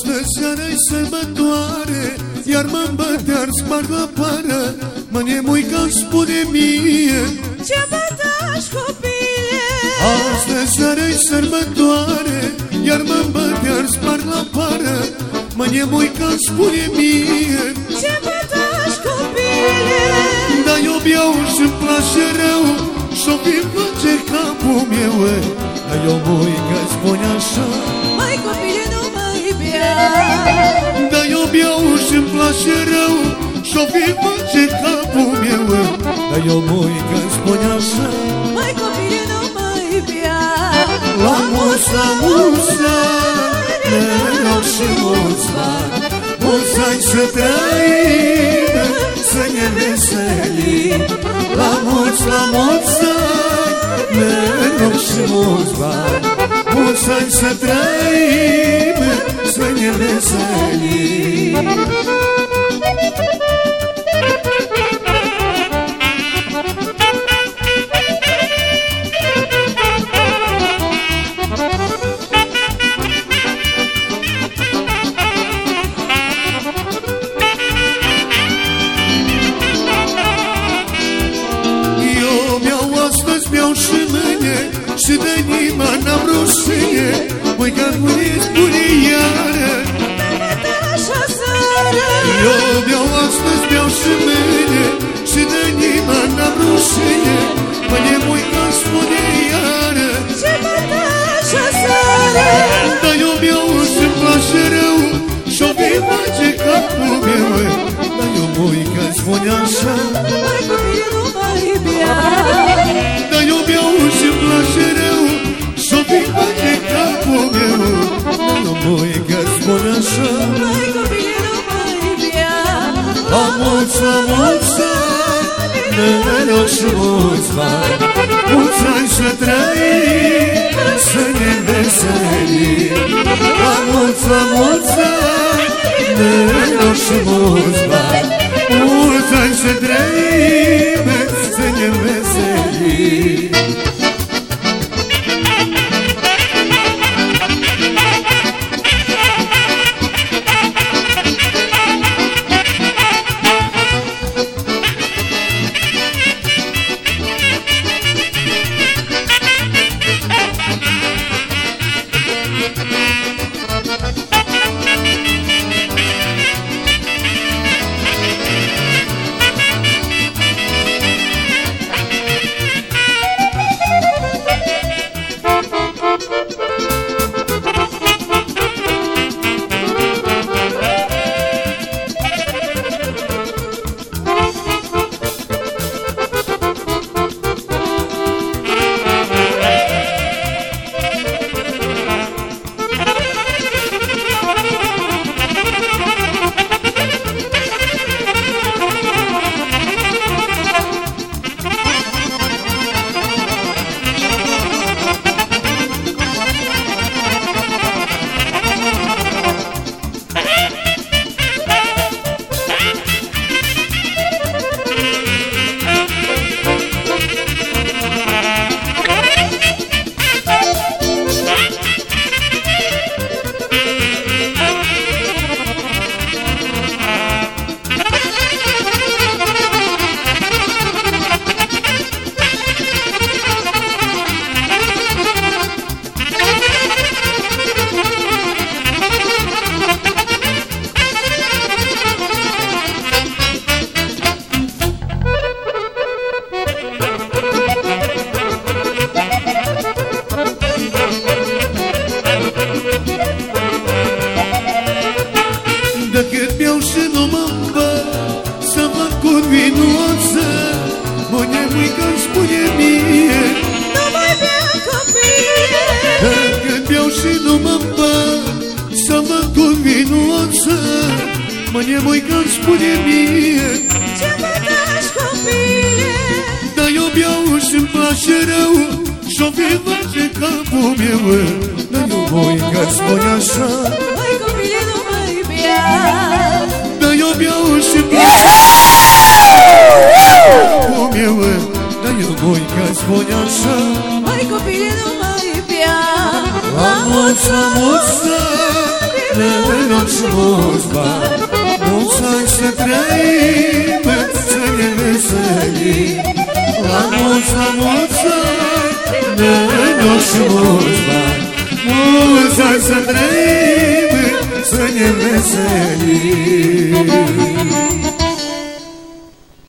Slăjeană-i sărbătoare Iar mă bătea-ar sparg la pară Mă nemui că-mi spune mie. Ce bătaș copile! Slăjeană-i sărbătoare Iar mă bătea-ar sparg la pară Mă nemui că-mi spune mie. Ce bătaș copile! Da, eu biau și-mi place rău Și-o fi place capul meu ă. Dar eu mui că-ți spune așa și-mi place rău Și-o fi face capul meu. Da, eu muica spune așa. Mai copile nu mai bea La mulți, la mulți ani, noroc și mulți bani. Mulți ani să trăim, să ne veselim. La mulți, la mulți ani, noroc și mulți bani. Mulți ani să trăim, să ne veselim Și de nima n-am rușine. Măi că nu e spune iară. Așa seară Eu mi-au astăzi, mi-au și mâine Și de nima n-am rușine. Mă nemui că spune iară. Ce mă dași seară Dar eu mi-au și-mi place rău Și-o vei face capul meu Dar eu mui că spune așa mulți, la mulți ani, noroc și mulți bani Mulți ani să trăim, să ne veselim. La mulți, la mulți ani, noroc și mulți bani Mulți ani să trăim, Mă nemui că-mi spune mie Ce mă dași copile Dar eu beau și-mi place rău Și-o fi face capul meu Dar eu voi că-ți spune așa Mai copile nu mai bea Dar eu beau și-mi place capul meu Dar eu voi că-ți spune așa Mai copile să trăim Să ne veselim La mulți, la mulți ani Nănoc și mulți bani. Mulți ani să trăim Să ne veselim